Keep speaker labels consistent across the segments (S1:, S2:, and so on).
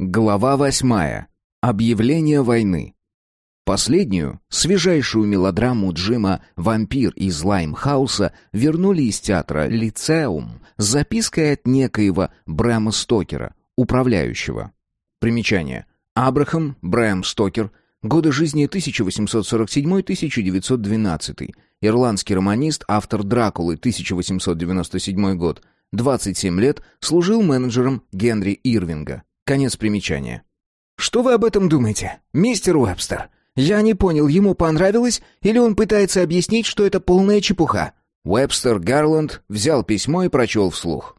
S1: Глава восьмая. Объявление войны. Последнюю, свежайшую мелодраму Джима «Вампир» из Лаймхауса вернули из театра «Лицеум» с запиской от некоего Брэма Стокера, управляющего. Примечание. Абрахам Брэм Стокер, годы жизни 1847-1912, ирландский романист, автор «Дракулы» 1897 год, 27 лет, служил менеджером Генри Ирвинга. Конец примечания.
S2: «Что вы об этом думаете, мистер Уэбстер? Я не понял, ему понравилось, или он пытается объяснить, что это полная чепуха?»
S1: Уэбстер Гарланд взял письмо и прочел вслух.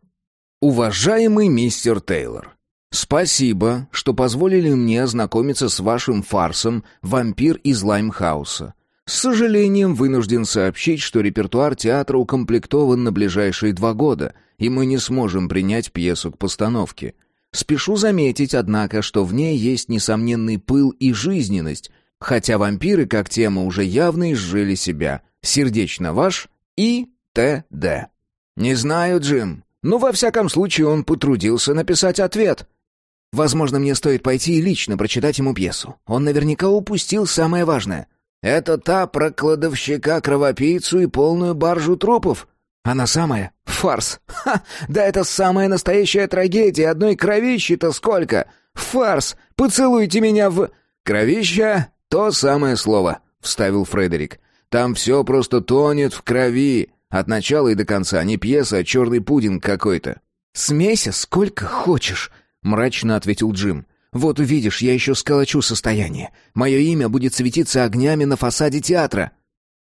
S1: «Уважаемый мистер Тейлор, спасибо, что позволили мне ознакомиться с вашим фарсом «Вампир из Лаймхауса». С сожалением вынужден сообщить, что репертуар театра укомплектован на ближайшие два года, и мы не сможем принять пьесу к постановке. Спешу заметить, однако, что в ней есть несомненный пыл и жизненность, хотя вампиры как тема уже явно изжили себя. Сердечно ваш и Т.Д. Не знаю, Джим, но во всяком случае он потрудился написать ответ. Возможно, мне стоит пойти и лично прочитать ему пьесу. Он наверняка упустил самое важное. Это та про кладовщика-кровопийцу и полную баржу трупов. Она самая? Фарс. Ха! Да это самая настоящая трагедия. Одной кровищи-то сколько? Фарс! Поцелуйте меня в... Кровища — то самое слово, — вставил Фредерик. Там все просто тонет в крови. От начала и до конца. Не пьеса, а черный пудинг какой-то.
S2: «Смейся сколько хочешь», — мрачно ответил Джим. «Вот увидишь, я еще сколочу состояние. Мое имя будет светиться огнями на фасаде театра».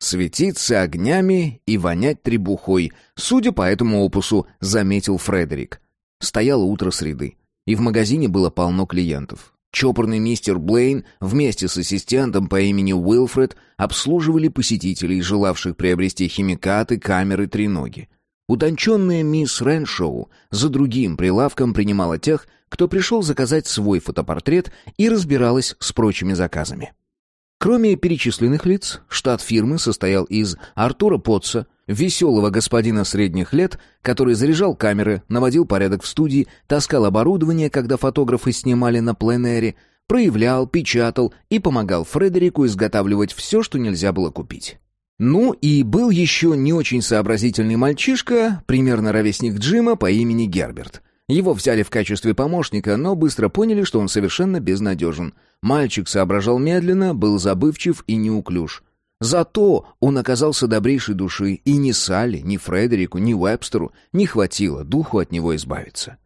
S1: Светиться огнями и вонять требухой, судя по этому опусу, заметил Фредерик. Стояло утро среды, и в магазине было полно клиентов. Чопорный мистер Блейн вместе с ассистентом по имени Уилфред обслуживали посетителей, желавших приобрести химикаты, камеры, треноги. Утонченная мисс Рэншоу за другим прилавком принимала тех, кто пришел заказать свой фотопортрет и разбиралась с прочими заказами. Кроме перечисленных лиц, штат фирмы состоял из Артура Потца, веселого господина средних лет, который заряжал камеры, наводил порядок в студии, таскал оборудование, когда фотографы снимали на пленэре, проявлял, печатал и помогал Фредерику изготавливать все, что нельзя было купить. Ну и был еще не очень сообразительный мальчишка, примерно ровесник Джима по имени Герберт. Его взяли в качестве помощника, но быстро поняли, что он совершенно безнадежен – Мальчик соображал медленно, был забывчив и неуклюж. Зато он оказался добрейшей души, и ни Салли, ни Фредерику, ни Уэбстеру не хватило духу от него избавиться.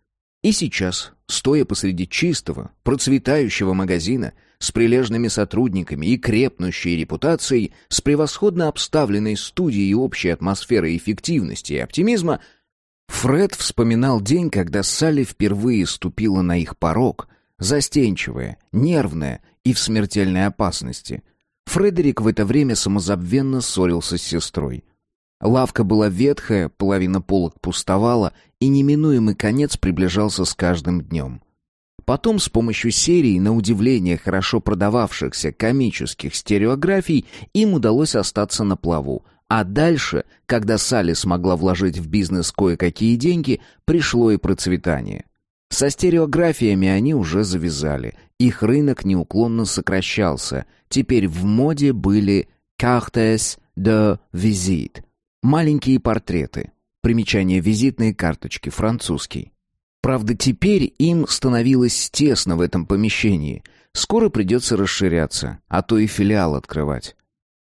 S1: И сейчас, стоя посреди чистого, процветающего магазина, с прилежными сотрудниками и крепнущей репутацией, с превосходно обставленной студией общей атмосферой эффективности и оптимизма, Фред вспоминал день, когда Салли впервые ступила на их порог, застенчивая, нервная и в смертельной опасности. Фредерик в это время самозабвенно ссорился с сестрой. Лавка была ветхая, половина полок пустовала, и неминуемый конец приближался с каждым днем. Потом с помощью серии, на удивление хорошо продававшихся комических стереографий, им удалось остаться на плаву. А дальше, когда Салли смогла вложить в бизнес кое-какие деньги, пришло и процветание. Со стереографиями они уже завязали. Их рынок неуклонно сокращался. Теперь в моде были «cartes de visite» — маленькие портреты. Примечание «визитные карточки», французский. Правда, теперь им становилось тесно в этом помещении. Скоро придется расширяться, а то и филиал открывать.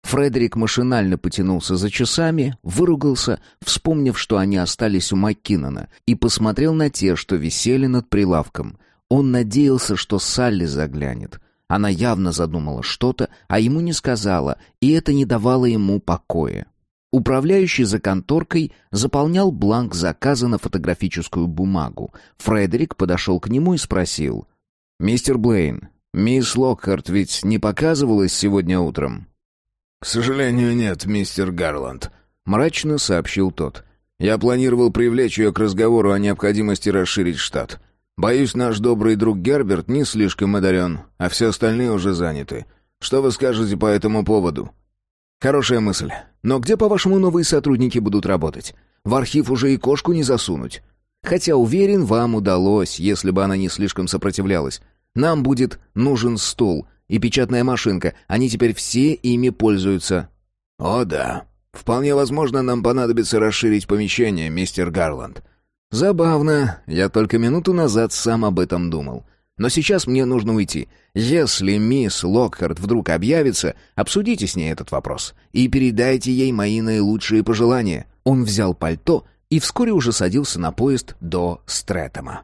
S1: Фредерик машинально потянулся за часами, выругался, вспомнив, что они остались у Маккинона, и посмотрел на те, что висели над прилавком. Он надеялся, что Салли заглянет. Она явно задумала что-то, а ему не сказала, и это не давало ему покоя. Управляющий за конторкой заполнял бланк заказа на фотографическую бумагу. Фредерик подошел к нему и спросил. «Мистер Блейн, мисс Локхарт ведь не показывалась сегодня утром?»
S3: «К сожалению, нет, мистер Гарланд», —
S1: мрачно сообщил тот. «Я планировал привлечь ее к разговору о необходимости расширить штат. Боюсь, наш добрый друг Герберт не слишком одарен, а все остальные уже заняты. Что вы скажете по этому поводу?» «Хорошая мысль. Но где, по-вашему, новые сотрудники будут работать? В архив уже и кошку не засунуть». Хотя, уверен, вам удалось, если бы она не слишком сопротивлялась. Нам будет нужен стол и печатная машинка. Они теперь все ими пользуются».
S3: «О да. Вполне возможно, нам понадобится расширить помещение, мистер Гарланд».
S1: «Забавно. Я только минуту назад сам об этом думал. Но сейчас мне нужно уйти. Если мисс Локхарт вдруг объявится, обсудите с ней этот вопрос и передайте ей мои наилучшие пожелания». Он взял пальто и вскоре уже садился на поезд до Стрэтэма.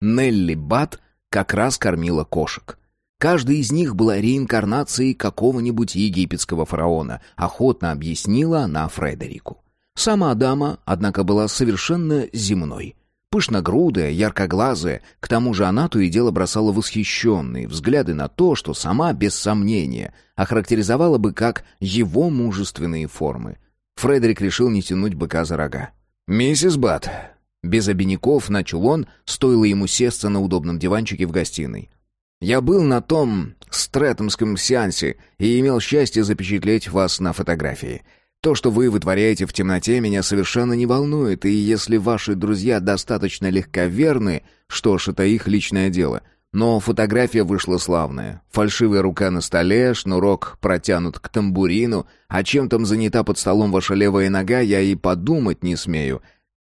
S1: Нелли Бат как раз кормила кошек. Каждая из них была реинкарнацией какого-нибудь египетского фараона, охотно объяснила она Фредерику. Сама дама, однако, была совершенно земной. Пышногрудая, яркоглазая, к тому же она то и дело бросала восхищенные взгляды на то, что сама, без сомнения, охарактеризовала бы как его мужественные формы. Фредерик решил не тянуть быка за рога. «Миссис Бат». Без обиняков начал он, стоило ему сесться на удобном диванчике в гостиной. «Я был на том стрэттомском сеансе и имел счастье запечатлеть вас на фотографии. То, что вы вытворяете в темноте, меня совершенно не волнует, и если ваши друзья достаточно легковерны, что ж, это их личное дело». Но фотография вышла славная. Фальшивая рука на столе, шнурок протянут к тамбурину, а чем там занята под столом ваша левая нога, я и подумать не смею.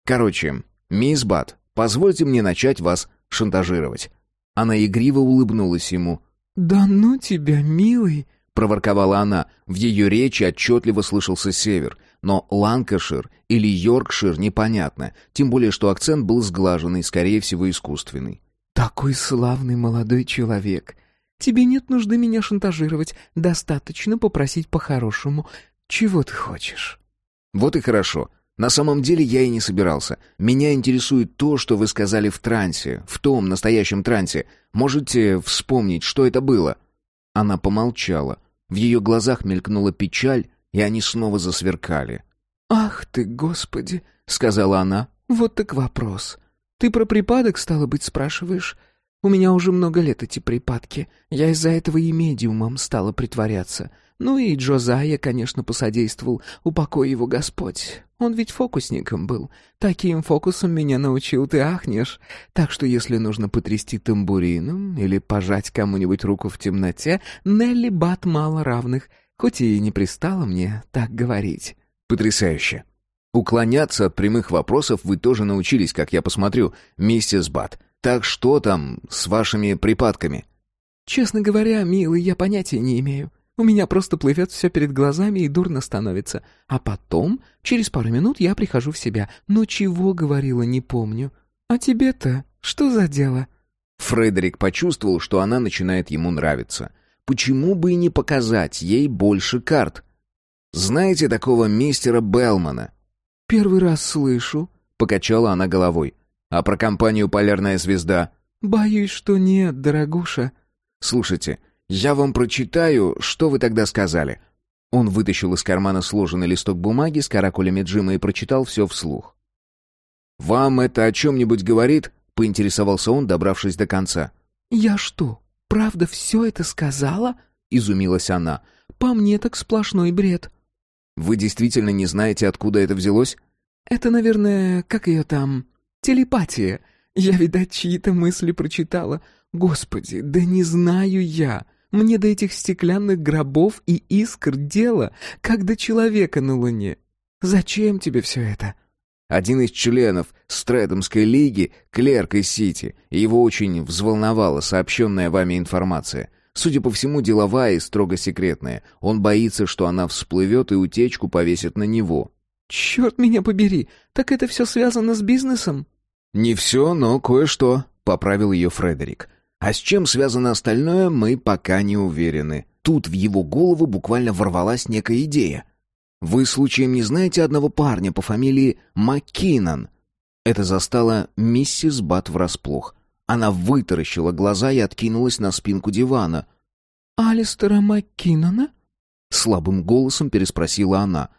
S1: Короче, мисс Бат, позвольте мне начать вас шантажировать». Она игриво улыбнулась ему.
S2: «Да ну тебя, милый!»
S1: — проворковала она. В ее речи отчетливо слышался север, но Ланкашир или Йоркшир непонятно, тем более что акцент был сглаженный, скорее всего, искусственный.
S2: Такой славный молодой человек. Тебе нет нужды меня шантажировать. Достаточно попросить по-хорошему. Чего ты хочешь?»
S1: «Вот и хорошо. На самом деле я и не собирался. Меня интересует то, что вы сказали в трансе, в том настоящем трансе. Можете вспомнить, что это было?» Она помолчала. В ее глазах мелькнула печаль, и они снова засверкали.
S2: «Ах ты, Господи!» — сказала она. «Вот так вопрос. Ты про припадок, стало быть, спрашиваешь? У меня уже много лет эти припадки. Я из-за этого и медиумом стала притворяться. Ну и Джозайя, конечно, посодействовал. Упокой его Господь. Он ведь фокусником был. Таким фокусом меня научил, ты ахнешь. Так что если нужно потрясти тамбурином или пожать кому-нибудь руку в темноте, Нелли Бат мало равных, хоть и не пристало мне так говорить.
S1: Потрясающе. Уклоняться от прямых вопросов вы тоже научились, как я посмотрю, миссис Бат. Так что там с вашими припадками?
S2: Честно говоря, милый, я понятия не имею. У меня просто плывет все перед глазами и дурно становится. А потом, через пару минут, я прихожу в себя. Но чего говорила, не помню. А тебе-то что за дело?
S1: Фредерик почувствовал, что она начинает ему нравиться. Почему бы и не показать ей больше карт? Знаете такого мистера Белмана?
S2: «Первый раз слышу», —
S1: покачала она головой. «А про компанию «Полярная звезда»?»
S2: «Боюсь, что нет, дорогуша».
S1: «Слушайте, я вам прочитаю, что вы тогда сказали». Он вытащил из кармана сложенный листок бумаги с каракулями Джима и прочитал все вслух. «Вам это о чем-нибудь говорит?» — поинтересовался он, добравшись до конца.
S2: «Я что, правда все это сказала?» — изумилась она. «По мне так сплошной бред».
S1: Вы действительно не знаете, откуда это взялось?
S2: Это, наверное, как ее там, телепатия. Я, видать, чьи-то мысли прочитала. Господи, да не знаю я. Мне до этих стеклянных гробов и искр дело, как до человека на Луне. Зачем тебе все это?»
S1: Один из членов Стрэдомской лиги, клерк из Сити, его очень взволновала сообщенная вами информация — Судя по всему, деловая и строго секретная. Он боится, что она всплывет и утечку повесит на него.
S2: «Черт меня побери! Так это все связано с бизнесом?»
S1: «Не все, но кое-что», — поправил ее Фредерик. «А с чем связано остальное, мы пока не уверены». Тут в его голову буквально ворвалась некая идея. «Вы случаем не знаете одного парня по фамилии Маккинон?» Это застало миссис Бат врасплох. Она вытаращила глаза и откинулась на спинку дивана.
S2: «Алистера Маккинона?»
S1: Слабым голосом переспросила она.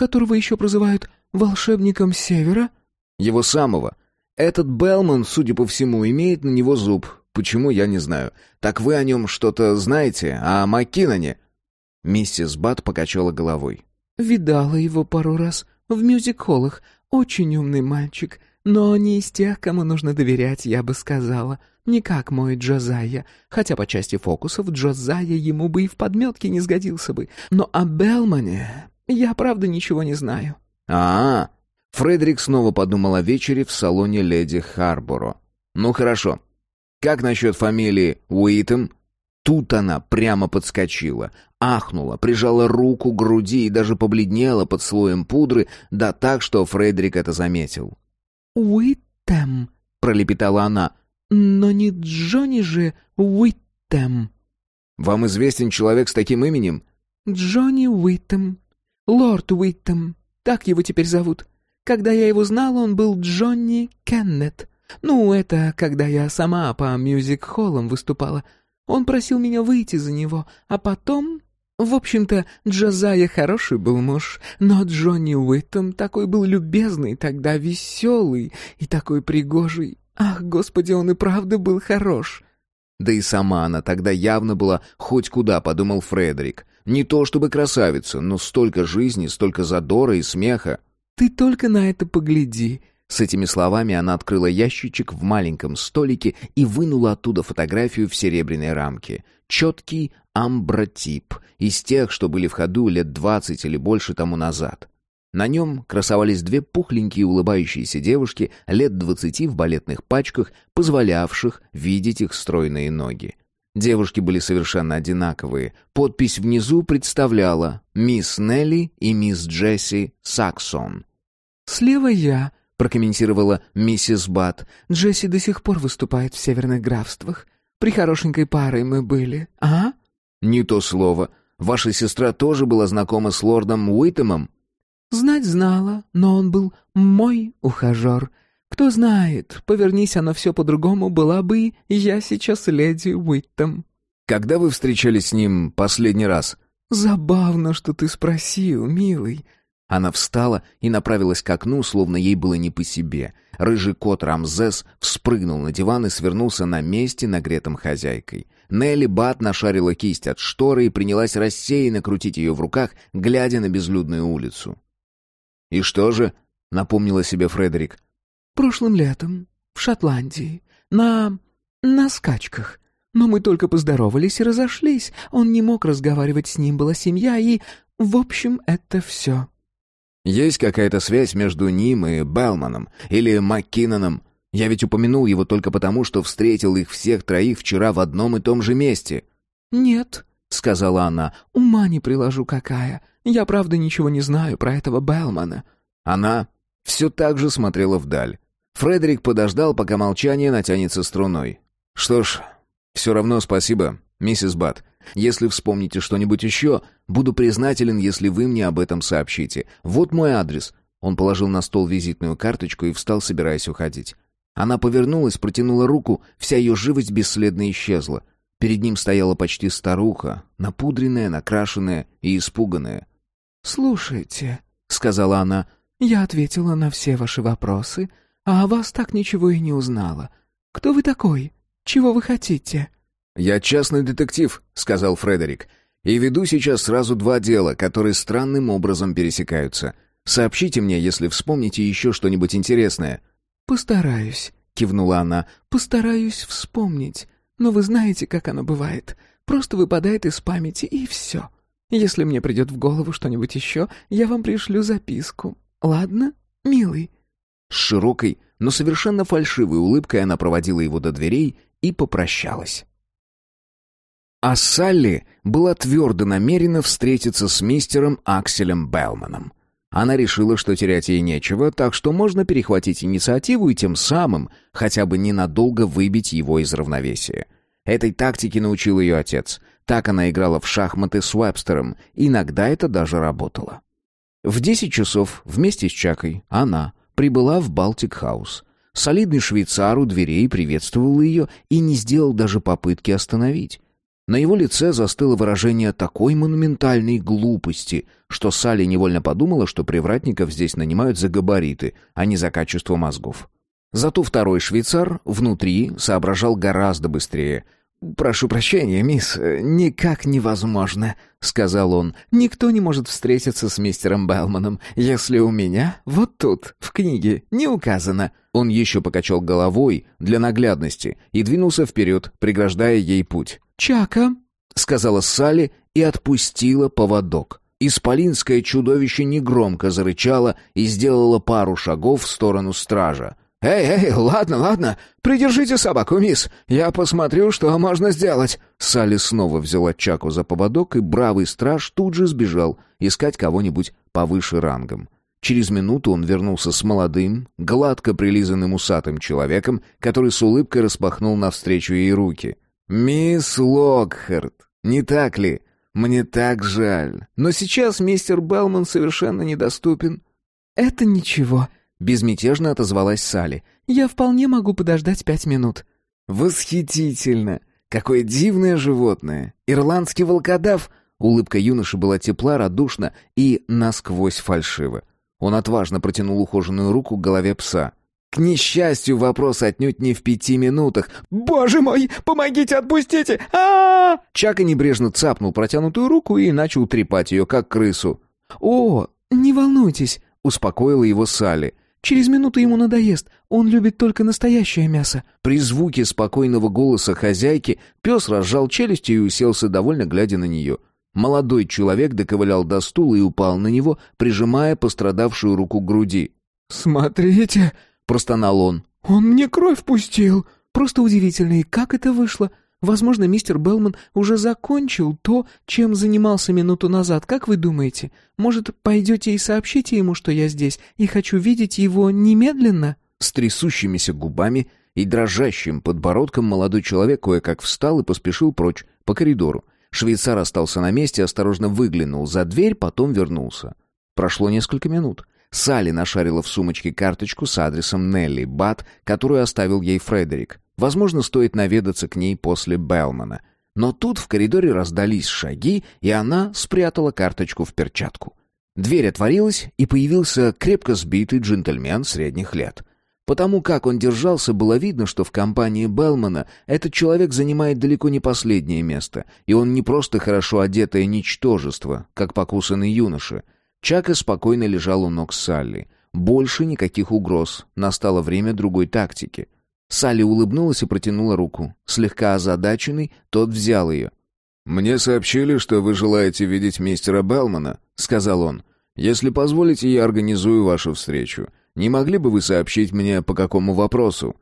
S2: «Которого еще прозывают волшебником Севера?»
S1: «Его самого. Этот Белман, судя по всему, имеет на него зуб. Почему, я не знаю. Так вы о нем что-то знаете? О Маккиноне?» Миссис Бат покачала головой.
S2: «Видала его пару раз. В мюзик-холлах. Очень умный мальчик. но не из тех, кому нужно доверять, я бы сказала. Не как мой Джозайя, хотя по части фокусов Джозайя ему бы и в подметке не сгодился бы. Но о Белмане я правда ничего не знаю».
S1: «А-а-а!» Фредерик снова подумал о вечере в салоне леди Харборо. «Ну хорошо. Как насчет фамилии Уитем?» Тут она прямо подскочила, ахнула, прижала руку к груди и даже побледнела под слоем пудры, да так, что Фредерик это заметил.
S2: «Уиттем», — пролепетала она, — «но не Джонни же Уиттем».
S1: «Вам известен человек с таким именем?»
S2: «Джонни Уиттем. Лорд Уиттем. Так его теперь зовут. Когда я его знала, он был Джонни Кеннет. Ну, это когда я сама по мюзик-холлам выступала. Он просил меня выйти за него, а потом... В общем-то, Джозайя хороший был муж, но Джонни Уиттом такой был любезный, тогда веселый и такой пригожий. Ах, господи, он и правда был хорош.
S1: Да и сама она тогда явно была хоть куда, подумал Фредерик. Не то чтобы красавица, но столько жизни, столько задора и смеха.
S2: «Ты только на это погляди»,
S1: с этими словами она открыла ящичек в маленьком столике и вынула оттуда фотографию в серебряной рамке. Четкий амбротип, из тех, что были в ходу лет двадцать или больше тому назад. На нем красовались две пухленькие улыбающиеся девушки лет двадцати в балетных пачках, позволявших видеть их стройные ноги. Девушки были совершенно одинаковые. Подпись внизу представляла «Мисс Нелли и мисс Джесси Саксон».
S2: «Слева я», прокомментировала миссис Бат. «Джесси до сих пор выступает в северных графствах. При хорошенькой парой мы были, а?»
S1: «Не то слово. Ваша сестра тоже была знакома с лордом Уитемом?»
S2: «Знать знала, но он был мой ухажер. Кто знает, повернись оно все по-другому, была бы я сейчас леди Уиттем».
S1: «Когда вы встречались с ним последний раз?»
S2: «Забавно, что ты спросил, милый.
S1: Она встала и направилась к окну, словно ей было не по себе. Рыжий кот Рамзес вспрыгнул на диван и свернулся на месте, нагретом хозяйкой. Нелли Бат нашарила кисть от шторы и принялась рассеянно крутить ее в руках, глядя на безлюдную улицу. «И что же?» — напомнила себе Фредерик.
S2: «Прошлым летом, в Шотландии, на... на скачках. Но мы только поздоровались и разошлись. Он не мог разговаривать с ним, была семья, и... В общем, это все».
S1: Есть какая-то связь между ним и Белманом или Маккиноном? Я ведь упомянул его только потому, что встретил их всех троих вчера в одном и том же месте».
S2: «Нет», — сказала она, — «ума не приложу какая. Я правда ничего не знаю про этого Белмана».
S1: Она все так же смотрела вдаль. Фредерик подождал, пока молчание натянется струной. «Что ж, все равно спасибо, миссис Бат. Если вспомните что-нибудь еще, буду признателен, если вы мне об этом сообщите. Вот мой адрес». Он положил на стол визитную карточку и встал, собираясь уходить. Она повернулась, протянула руку, вся ее живость бесследно исчезла. Перед ним стояла почти старуха, напудренная, накрашенная и испуганная.
S2: «Слушайте», — сказала она, — «я ответила на все ваши вопросы, а о вас так ничего и не узнала. Кто вы такой? Чего вы хотите?»
S1: «Я частный детектив», — сказал Фредерик. «И веду сейчас сразу два дела, которые странным образом пересекаются. Сообщите мне, если вспомните еще что-нибудь интересное».
S2: «Постараюсь», — кивнула она. «Постараюсь вспомнить. Но вы знаете, как оно бывает. Просто выпадает из памяти, и все. Если мне придет в голову что-нибудь еще, я вам пришлю записку. Ладно, милый?»
S1: С широкой, но совершенно фальшивой улыбкой она проводила его до дверей и попрощалась. А Салли была твердо намерена встретиться с мистером Акселем Белманом. Она решила, что терять ей нечего, так что можно перехватить инициативу и тем самым хотя бы ненадолго выбить его из равновесия. Этой тактике научил ее отец. Так она играла в шахматы с Уэбстером, иногда это даже работало. В десять часов вместе с Чакой она прибыла в Балтик-хаус. Солидный швейцар у дверей приветствовал ее и не сделал даже попытки остановить. На его лице застыло выражение такой монументальной глупости, что Салли невольно подумала, что привратников здесь нанимают за габариты, а не за качество мозгов. Зато второй швейцар внутри соображал гораздо быстрее. «Прошу прощения, мисс, никак невозможно», — сказал он. «Никто не может встретиться с мистером Белманом, если у меня вот тут, в книге, не указано». Он еще покачал головой для наглядности и двинулся вперед, преграждая ей путь.
S2: «Чака», —
S1: сказала Салли и отпустила поводок. Исполинское чудовище негромко зарычало и сделало пару шагов в сторону стража. «Эй, эй, ладно, ладно, придержите собаку, мисс, я посмотрю, что можно сделать». Салли снова взяла Чаку за поводок, и бравый страж тут же сбежал искать кого-нибудь повыше рангом. Через минуту он вернулся с молодым, гладко прилизанным усатым человеком, который с улыбкой распахнул навстречу ей руки. «Мисс Локхарт, не так ли? Мне так жаль. Но сейчас мистер Белман совершенно недоступен».
S2: «Это ничего»,
S1: Безмятежно отозвалась Салли.
S2: «Я вполне могу подождать пять минут».
S1: «Восхитительно! Какое дивное животное! Ирландский волкодав!» Улыбка юноши была тепла, радушна и насквозь фальшива. Он отважно протянул ухоженную руку к голове пса. «К несчастью, вопрос отнюдь не в пяти минутах. Боже мой, помогите, отпустите! а, -а, -а Чака небрежно цапнул протянутую руку и начал трепать ее, как крысу.
S2: «О, не волнуйтесь», — успокоила его Салли. Через минуту ему надоест. Он любит только настоящее мясо».
S1: При звуке спокойного голоса хозяйки пес разжал челюсти и уселся, довольно глядя на нее. Молодой человек доковылял до стула и упал на него, прижимая пострадавшую руку к груди.
S2: «Смотрите!» — простонал он. «Он мне кровь пустил!» «Просто удивительно, и как это вышло? Возможно, мистер Белман уже закончил то, чем занимался минуту назад. Как вы думаете? Может, пойдете и сообщите ему, что я здесь, и хочу видеть его немедленно?»
S1: С трясущимися губами и дрожащим подбородком молодой человек кое-как встал и поспешил прочь, по коридору. Швейцар остался на месте, осторожно выглянул за дверь, потом вернулся. Прошло несколько минут. Салли нашарила в сумочке карточку с адресом Нелли Бат, которую оставил ей Фредерик. Возможно, стоит наведаться к ней после Белмана. Но тут в коридоре раздались шаги, и она спрятала карточку в перчатку. Дверь отворилась, и появился крепко сбитый джентльмен средних лет. Потому как он держался, было видно, что в компании Белмана этот человек занимает далеко не последнее место, и он не просто хорошо одетое ничтожество, как покусанный юноша. Чака спокойно лежал у ног Салли. Больше никаких угроз. Настало время другой тактики — Салли улыбнулась и протянула руку. Слегка озадаченный, тот взял ее.
S3: «Мне сообщили, что вы желаете видеть мистера Белмана», — сказал он. «Если позволите, я организую вашу встречу. Не могли бы вы сообщить мне, по какому вопросу?»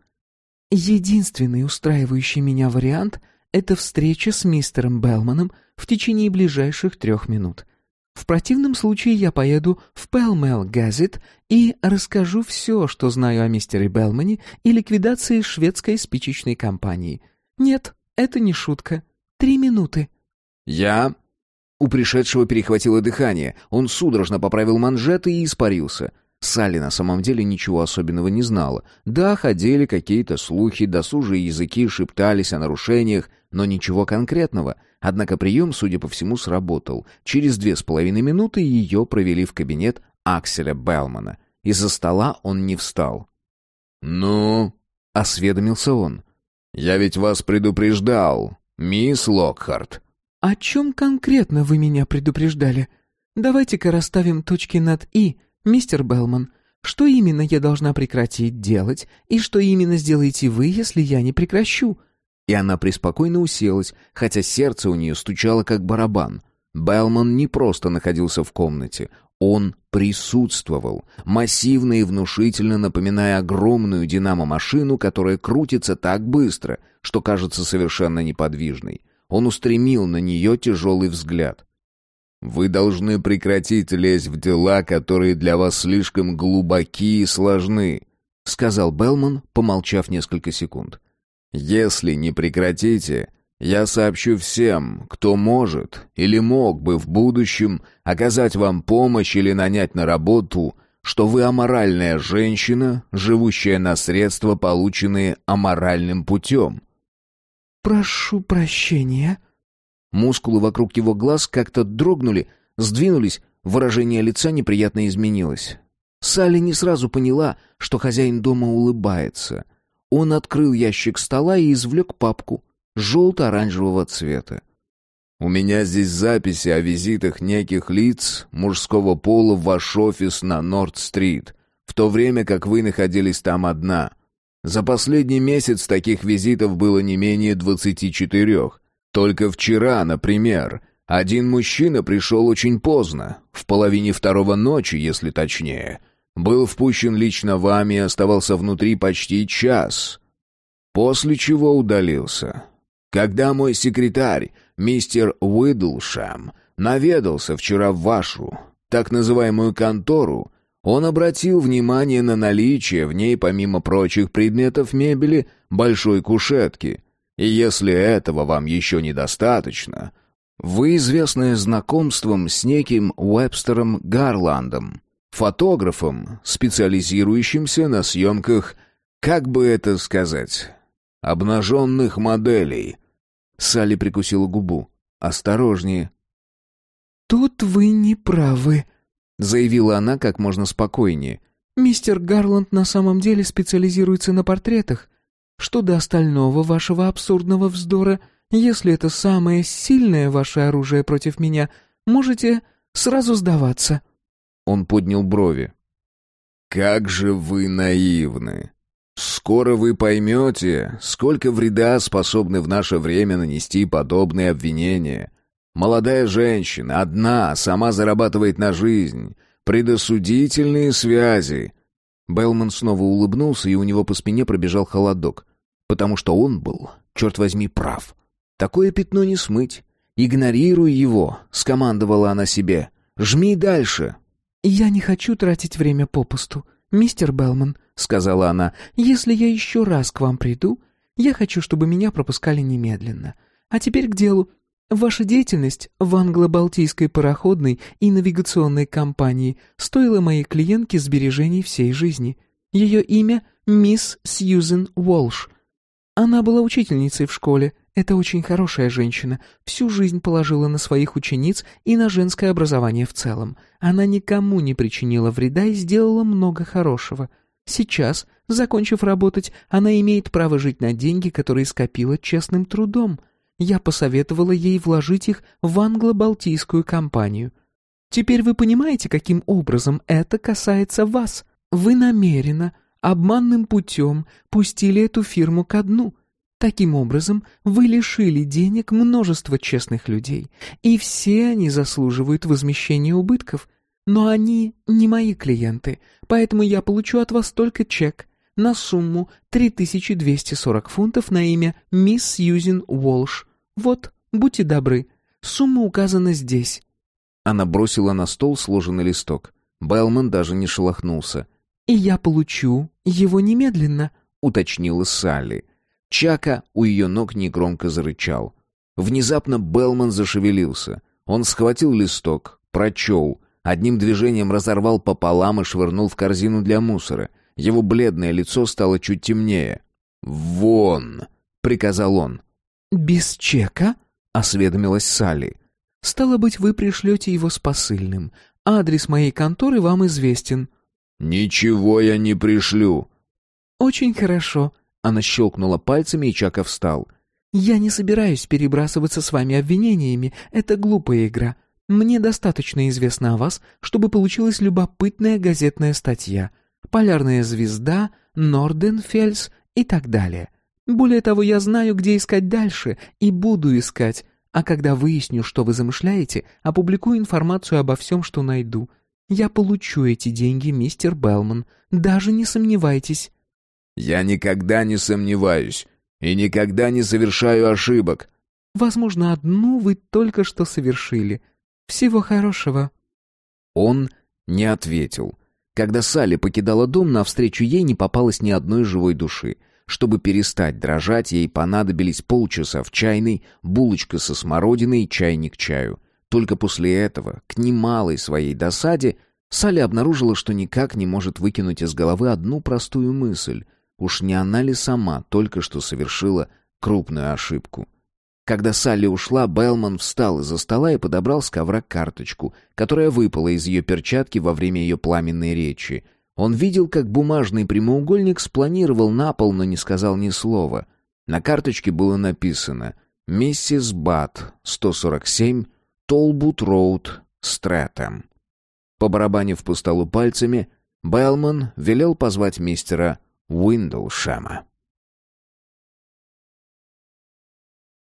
S2: «Единственный устраивающий меня вариант — это встреча с мистером Белманом в течение ближайших трех минут. В противном случае я поеду в Пелмел Газет и расскажу все, что знаю о мистере Белмане и ликвидации шведской спичечной компании. Нет, это не шутка. Три минуты.
S1: Я... У пришедшего перехватило дыхание. Он судорожно поправил манжеты и испарился. Салли на самом деле ничего особенного не знала. Да, ходили какие-то слухи, досужие языки шептались о нарушениях, но ничего конкретного — Однако прием, судя по всему, сработал. Через две с половиной минуты ее провели в кабинет Акселя Белмана. Из-за стола он не встал.
S3: «Ну?»
S1: — осведомился он.
S3: «Я ведь вас предупреждал, мисс Локхарт».
S2: «О чем конкретно вы меня предупреждали? Давайте-ка расставим точки над «и», мистер Белман. Что именно я должна прекратить делать, и что именно сделаете вы, если я не прекращу?»
S1: И она преспокойно уселась, хотя сердце у нее стучало как барабан. Белман не просто находился в комнате, он присутствовал, массивно и внушительно напоминая огромную динамо-машину, которая крутится так быстро, что кажется совершенно неподвижной. Он устремил на нее тяжелый взгляд.
S3: «Вы должны прекратить лезть в дела, которые для вас слишком глубоки и сложны», — сказал Белман, помолчав несколько секунд. Если не прекратите, я сообщу всем, кто может или мог бы в будущем оказать вам помощь или нанять на работу, что вы аморальная женщина, живущая на средства, полученные аморальным путем.
S2: «Прошу прощения».
S1: Мускулы вокруг его глаз как-то дрогнули, сдвинулись, выражение лица неприятно изменилось. Салли не сразу поняла, что хозяин дома улыбается — он открыл ящик стола и извлек папку. желто-оранжевого цвета.
S3: «У меня здесь записи о визитах неких лиц мужского пола в ваш офис на Норд-стрит, в то время как вы находились там одна. За последний месяц таких визитов было не менее двадцати четырех. Только вчера, например, один мужчина пришел очень поздно, в половине второго ночи, если точнее. Был впущен лично вами и оставался внутри почти час. После чего удалился. Когда мой секретарь, мистер Уидлшам, наведался вчера в вашу, так называемую контору, он обратил внимание на наличие в ней, помимо прочих предметов мебели, большой кушетки. И если этого вам еще недостаточно, вы известны знакомством с неким Уэбстером Гарландом, фотографом, специализирующимся на съемках, как бы это сказать, обнаженных моделей. Салли прикусила губу. «Осторожнее».
S2: «Тут вы не правы»,
S1: заявила она как можно спокойнее.
S2: «Мистер Гарланд на самом деле специализируется на портретах. Что до остального вашего абсурдного вздора, если это самое сильное ваше оружие против меня, можете сразу сдаваться».
S1: Он поднял брови.
S3: «Как же вы наивны! Скоро вы поймете, сколько вреда способны в наше время нанести подобные обвинения. Молодая женщина, одна, сама зарабатывает на жизнь. Предосудительные связи.
S1: Белман снова улыбнулся, и у него по спине пробежал холодок. Потому что он был, черт возьми, прав. Такое пятно не смыть. «Игнорируй его», — скомандовала она себе. «Жми дальше».
S2: «Я не хочу тратить время попусту, мистер Белман», — сказала она. «Если я еще раз к вам приду, я хочу, чтобы меня пропускали немедленно. А теперь к делу. Ваша деятельность в англо-балтийской пароходной и навигационной компании стоила моей клиентке сбережений всей жизни. Ее имя — мисс Сьюзен Уолш. Она была учительницей в школе. Это очень хорошая женщина. Всю жизнь положила на своих учениц и на женское образование в целом. Она никому не причинила вреда и сделала много хорошего. Сейчас, закончив работать, она имеет право жить на деньги, которые скопила честным трудом — я посоветовала ей вложить их в англо-балтийскую компанию. Теперь вы понимаете, каким образом это касается вас. Вы намеренно, обманным путем пустили эту фирму ко дну. Таким образом, вы лишили денег множество честных людей, и все они заслуживают возмещения убытков. Но они не мои клиенты, поэтому я получу от вас только чек, на сумму 3240 фунтов на имя мисс Сьюзен Уолш. Вот, будьте добры, сумма указана здесь».
S1: Она бросила на стол сложенный листок. Белман даже не шелохнулся.
S2: «И я получу его немедленно», —
S1: уточнила Салли. Чака у ее ног негромко зарычал. Внезапно Белман зашевелился. Он схватил листок, прочел, одним движением разорвал пополам и швырнул в корзину для мусора. Его бледное лицо стало чуть темнее. «Вон!» — приказал он.
S2: «Без чека?» — осведомилась Салли. «Стало быть, вы пришлете его с посыльным. Адрес моей конторы вам известен».
S3: «Ничего я не пришлю».
S2: «Очень хорошо».
S1: Она щелкнула пальцами, и Чака встал.
S2: «Я не собираюсь перебрасываться с вами обвинениями. Это глупая игра. Мне достаточно известно о вас, чтобы получилась любопытная газетная статья. Полярная звезда, Норденфельс и так далее. Более того, я знаю, где искать дальше, и буду искать. А когда выясню, что вы замышляете, опубликую информацию обо всем, что найду. Я получу эти деньги, мистер Белман. Даже не сомневайтесь».
S3: «Я никогда не сомневаюсь и никогда не совершаю ошибок».
S2: «Возможно, одну вы только что совершили. Всего хорошего».
S1: Он не ответил. Когда Салли покидала дом, навстречу ей не попалось ни одной живой души. Чтобы перестать дрожать, ей понадобились полчаса в чайной, булочка со смородиной и чайник чаю. Только после этого, к немалой своей досаде, Салли обнаружила, что никак не может выкинуть из головы одну простую мысль. Уж не она ли сама только что совершила крупную ошибку? Когда Салли ушла, Белман встал из-за стола и подобрал с ковра карточку, которая выпала из ее перчатки во время ее пламенной речи. Он видел, как бумажный прямоугольник спланировал на пол, но не сказал ни слова. На карточке было написано «Миссис Бат, 147, Толбут Роуд, Стрэтэм». Побарабанив по столу пальцами, Белман велел позвать мистера Уиндлшема.